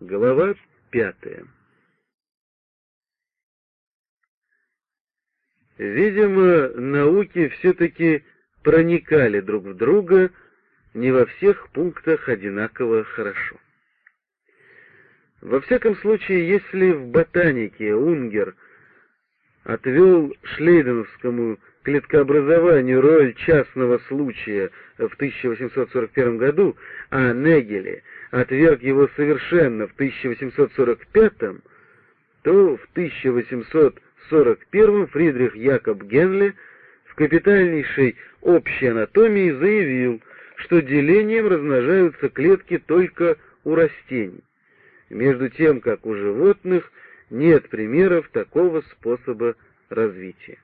Глава пятая Видимо, науки все-таки проникали друг в друга не во всех пунктах одинаково хорошо. Во всяком случае, если в ботанике Унгер отвел шлейденовскому клеткообразованию роль частного случая в 1841 году, а Негеле отверг его совершенно в 1845, то в 1841 Фридрих Якоб Генле в капитальнейшей общей анатомии заявил, что делением размножаются клетки только у растений, между тем как у животных нет примеров такого способа развития.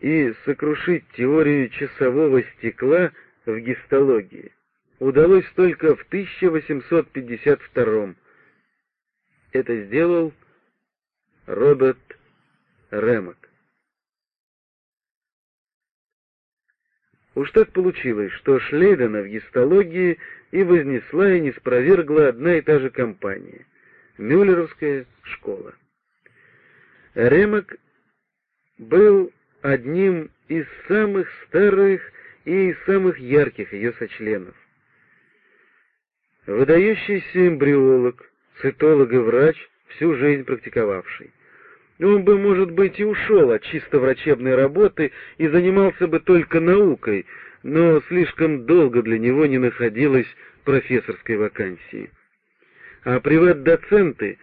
И сокрушить теорию часового стекла в гистологии удалось только в 1852 Это сделал Роберт Ремок. Уж так получилось, что Шлейдена в гистологии и вознесла и не спровергла одна и та же компания — Мюллеровская школа. Ремок был одним из самых старых и самых ярких ее сочленов. Выдающийся эмбриолог, цитолог и врач, всю жизнь практиковавший. Он бы, может быть, и ушел от чисто врачебной работы и занимался бы только наукой, но слишком долго для него не находилось профессорской вакансии. А приват-доценты,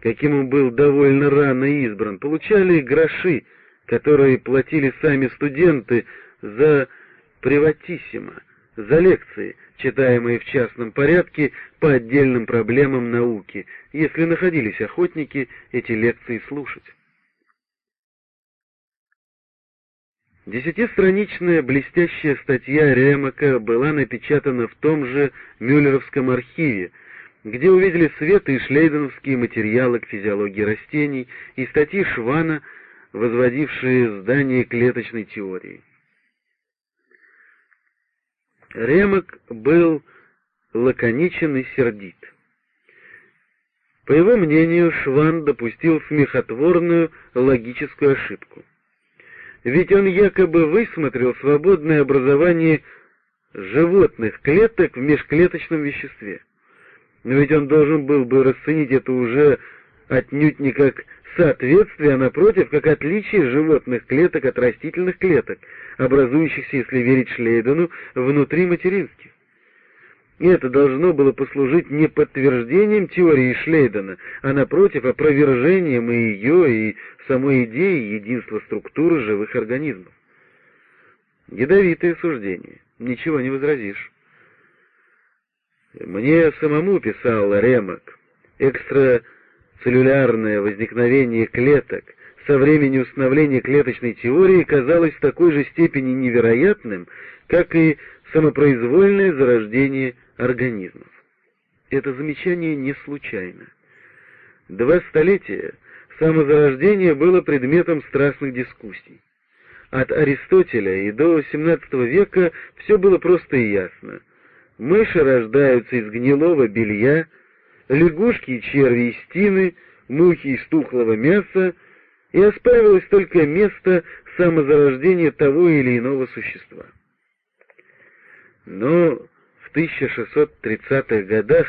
каким он был довольно рано избран, получали гроши, которые платили сами студенты за приватиссимо, за лекции, читаемые в частном порядке по отдельным проблемам науки, если находились охотники эти лекции слушать. Десятистраничная блестящая статья Ремака была напечатана в том же Мюллеровском архиве, где увидели свет и шлейденовские материалы к физиологии растений и статьи Швана возводившие здание клеточной теории. Ремок был лаконичен и сердит. По его мнению, Шван допустил смехотворную логическую ошибку. Ведь он якобы высмотрел свободное образование животных клеток в межклеточном веществе. Но ведь он должен был бы расценить это уже отнюдь не как соответствие, а напротив, как отличие животных клеток от растительных клеток, образующихся, если верить Шлейдену, внутри материнских. И это должно было послужить не подтверждением теории Шлейдена, а напротив, опровержением и ее, и самой идеи единства структуры живых организмов. Ядовитое суждение, ничего не возразишь. Мне самому писал Ремок, экстра целлюлярное возникновение клеток со времени установления клеточной теории казалось в такой же степени невероятным, как и самопроизвольное зарождение организмов. Это замечание не случайно. Два столетия самозарождение было предметом страстных дискуссий. От Аристотеля и до XVII века все было просто и ясно. Мыши рождаются из гнилого белья, лягушки и черви из тины, мухи из тухлого мяса, и оспаривалось только место самозарождения того или иного существа. Но в 1630-х годах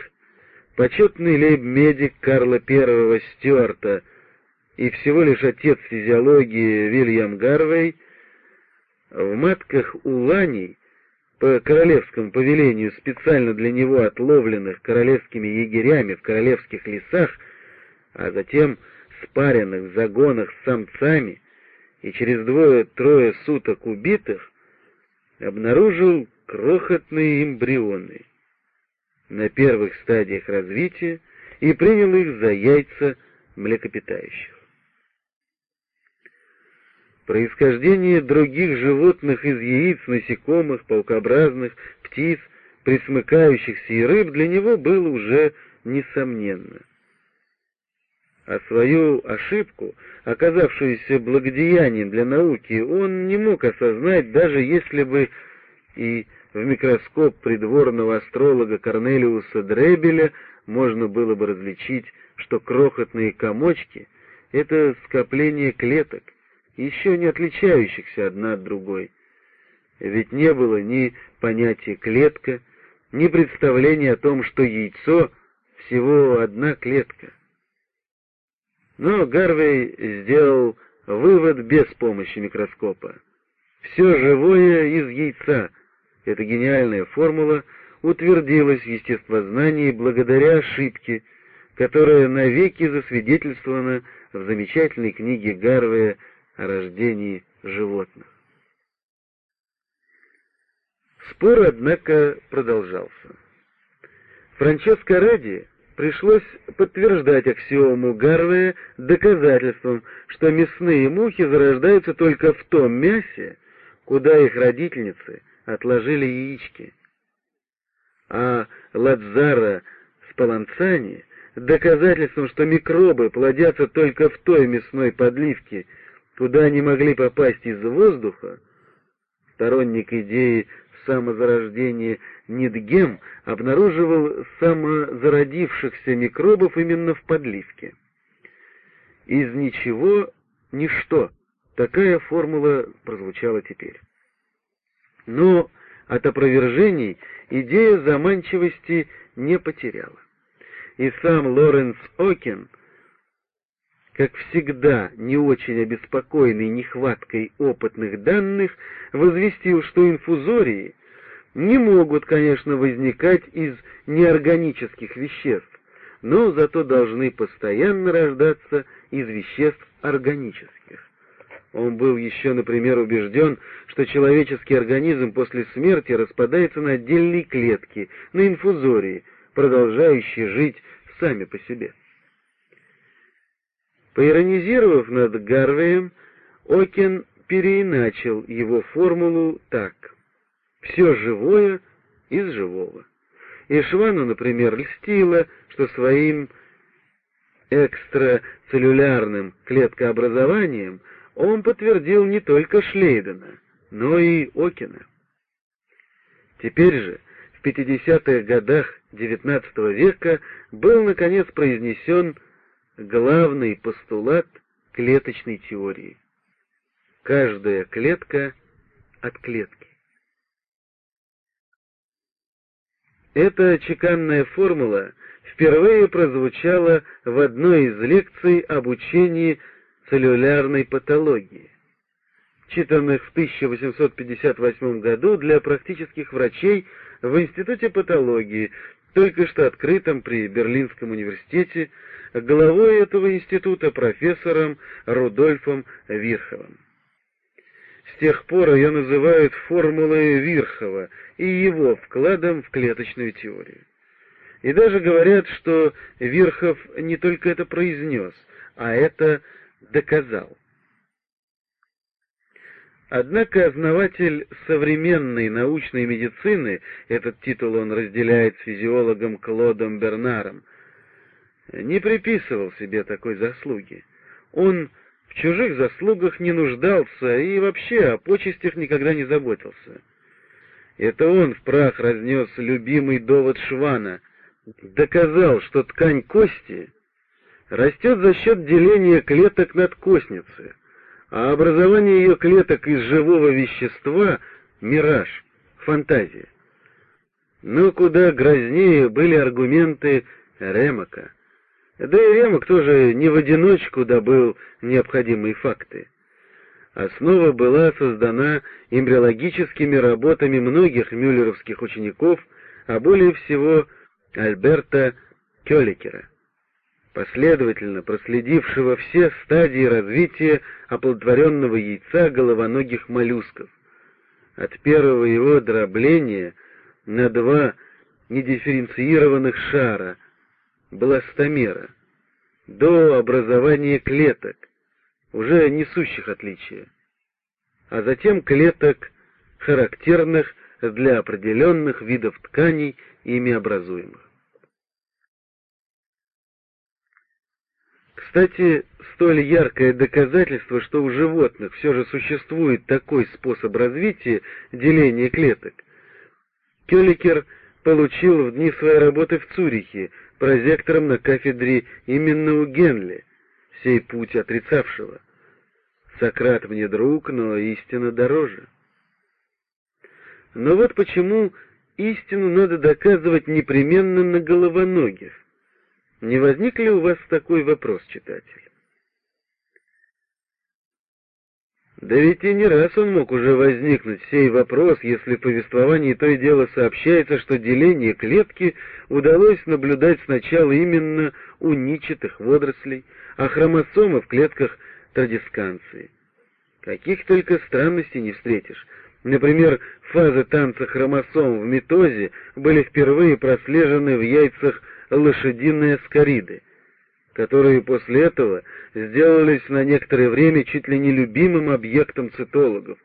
почетный лейб-медик Карла I Стюарта и всего лишь отец физиологии Вильям Гарвей в матках уланей по королевскому повелению специально для него отловленных королевскими егерями в королевских лесах, а затем спаренных в загонах с самцами и через двое-трое суток убитых, обнаружил крохотные эмбрионы на первых стадиях развития и принял их за яйца млекопитающих. Происхождение других животных из яиц, насекомых, паукообразных, птиц, присмыкающихся и рыб для него было уже несомненно. А свою ошибку, оказавшуюся благодеянием для науки, он не мог осознать, даже если бы и в микроскоп придворного астролога Корнелиуса Дребеля можно было бы различить, что крохотные комочки — это скопление клеток, еще не отличающихся одна от другой. Ведь не было ни понятия «клетка», ни представления о том, что яйцо — всего одна клетка. Но Гарвей сделал вывод без помощи микроскопа. Все живое из яйца. Эта гениальная формула утвердилась в естествознании благодаря ошибке, которая навеки засвидетельствована в замечательной книге Гарвея о рождении животных. Спор, однако, продолжался. Франческо Ради пришлось подтверждать аксиому Гарвея доказательством, что мясные мухи зарождаются только в том мясе, куда их родительницы отложили яички. А Ладзара Спаланцани доказательством, что микробы плодятся только в той мясной подливке, куда они могли попасть из воздуха, сторонник идеи самозарождения Нидгем обнаруживал самозародившихся микробов именно в подливке. Из ничего ничто. Такая формула прозвучала теперь. Но от опровержений идея заманчивости не потеряла. И сам Лоренс Окен как всегда, не очень обеспокоенный нехваткой опытных данных, возвестил, что инфузории не могут, конечно, возникать из неорганических веществ, но зато должны постоянно рождаться из веществ органических. Он был еще, например, убежден, что человеческий организм после смерти распадается на отдельные клетки, на инфузории, продолжающие жить сами по себе. Поиронизировав над Гарвеем, Окен переиначил его формулу так. «Все живое из живого». И Швану, например, льстило, что своим экстрацеллюлярным клеткообразованием он подтвердил не только Шлейдена, но и Окина. Теперь же, в 50-х годах XIX века, был, наконец, произнесен главный постулат клеточной теории. Каждая клетка от клетки. Эта чеканная формула впервые прозвучала в одной из лекций об учении целлюлярной патологии, читанных в 1858 году для практических врачей в Институте патологии, только что открытом при Берлинском университете главой этого института профессором Рудольфом Вирховым. С тех пор ее называют формулой Вирхова и его вкладом в клеточную теорию. И даже говорят, что Вирхов не только это произнес, а это доказал. Однако основатель современной научной медицины, этот титул он разделяет с физиологом Клодом Бернаром, не приписывал себе такой заслуги. Он в чужих заслугах не нуждался и вообще о почестях никогда не заботился. Это он в прах разнес любимый довод Швана, доказал, что ткань кости растет за счет деления клеток надкостницы, а образование ее клеток из живого вещества — мираж, фантазия. Но куда грознее были аргументы Ремака — да и Ремок тоже не в одиночку добыл необходимые факты. Основа была создана эмбриологическими работами многих мюллеровских учеников, а более всего Альберта Кёликера, последовательно проследившего все стадии развития оплодотворенного яйца головоногих моллюсков, от первого его дробления на два недифференцированных шара — бластомера, до образования клеток, уже несущих отличия, а затем клеток, характерных для определенных видов тканей, ими образуемых. Кстати, столь яркое доказательство, что у животных все же существует такой способ развития деления клеток, Келликер получил в дни своей работы в Цюрихе прозектором на кафедре именно у Генли, сей путь отрицавшего. Сократ мне друг, но истина дороже. Но вот почему истину надо доказывать непременно на головоногих. Не возник ли у вас такой вопрос, читатель? Да ведь и не раз он мог уже возникнуть, сей вопрос, если в повествовании то и дело сообщается, что деление клетки удалось наблюдать сначала именно у ничатых водорослей, а хромосомы в клетках традисканции. Каких только странностей не встретишь. Например, фазы танца хромосом в митозе были впервые прослежены в яйцах лошадиной аскариды которые после этого сделались на некоторое время чуть ли не любимым объектом цитологов,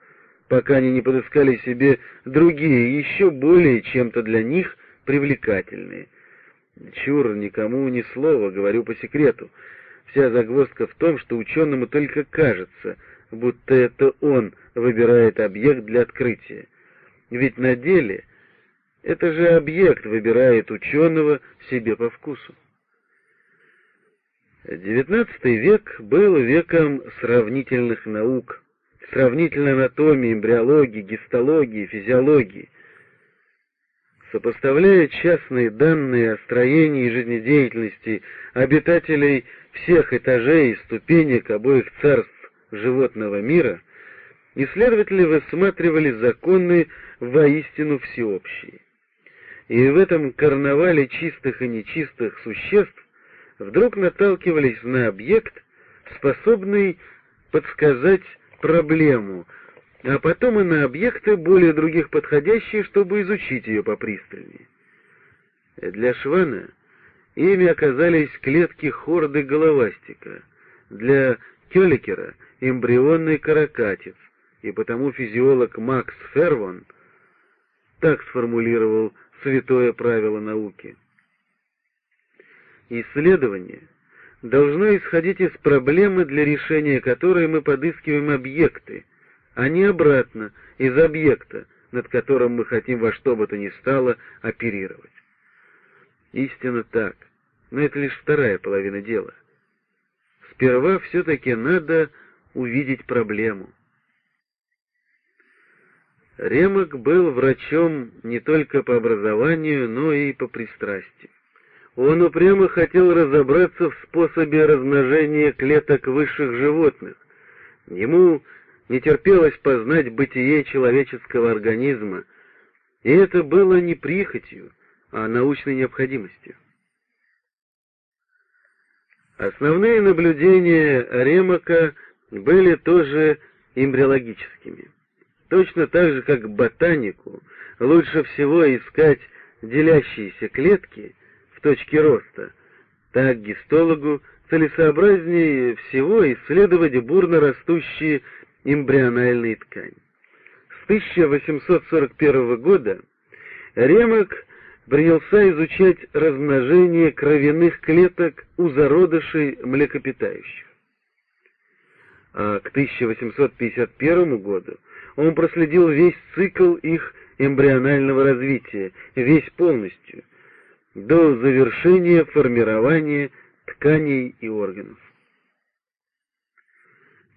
пока они не подыскали себе другие, еще более чем-то для них привлекательные. Чур, никому ни слова, говорю по секрету. Вся загвоздка в том, что ученому только кажется, будто это он выбирает объект для открытия. Ведь на деле это же объект выбирает ученого себе по вкусу. XIX век был веком сравнительных наук, сравнительной анатомии, эмбриологии, гистологии, физиологии. Сопоставляя частные данные о строении и жизнедеятельности обитателей всех этажей и ступенек обоих царств животного мира, исследователи высматривали законы воистину всеобщие. И в этом карнавале чистых и нечистых существ вдруг наталкивались на объект, способный подсказать проблему, а потом и на объекты, более других подходящие, чтобы изучить ее попристальнее. Для Швана ими оказались клетки хорды головастика, для Келликера — эмбрионный каракатиц, и потому физиолог Макс Фервон так сформулировал святое правило науки — Исследование должно исходить из проблемы, для решения которой мы подыскиваем объекты, а не обратно, из объекта, над которым мы хотим во что бы то ни стало оперировать. Истинно так, но это лишь вторая половина дела. Сперва все-таки надо увидеть проблему. Ремок был врачом не только по образованию, но и по пристрастию. Он упрямо хотел разобраться в способе размножения клеток высших животных. Ему не терпелось познать бытие человеческого организма, и это было не прихотью, а научной необходимостью. Основные наблюдения Ремака были тоже эмбриологическими. Точно так же, как ботанику лучше всего искать делящиеся клетки — точки роста. Так гистологу целесообразнее всего исследовать бурно растущие эмбриональные ткани. С 1841 года Ремок принялся изучать размножение кровяных клеток у зародышей млекопитающих. А к 1851 году он проследил весь цикл их эмбрионального развития, весь полностью, до завершения формирования тканей и органов.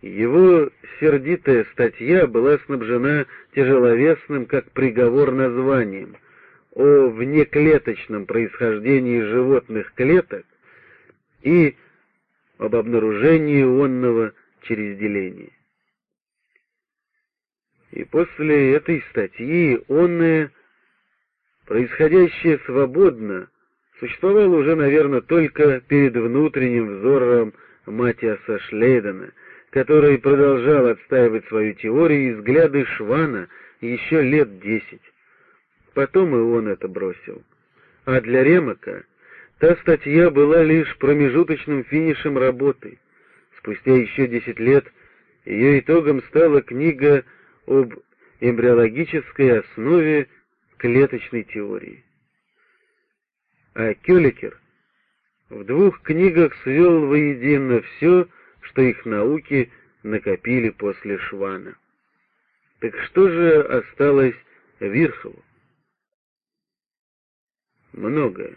Его сердитая статья была снабжена тяжеловесным, как приговор, названием о внеклеточном происхождении животных клеток и об обнаружении онного через деление. И после этой статьи онное происходящее свободно, существовало уже, наверное, только перед внутренним взором Матиаса Шлейдена, который продолжал отстаивать свою теорию и взгляды Швана еще лет десять. Потом и он это бросил. А для Ремака та статья была лишь промежуточным финишем работы. Спустя еще десять лет ее итогом стала книга об эмбриологической основе клеточной теории. А Кёликер в двух книгах свел воедино все, что их науки накопили после Швана. Так что же осталось Вирхову? многое.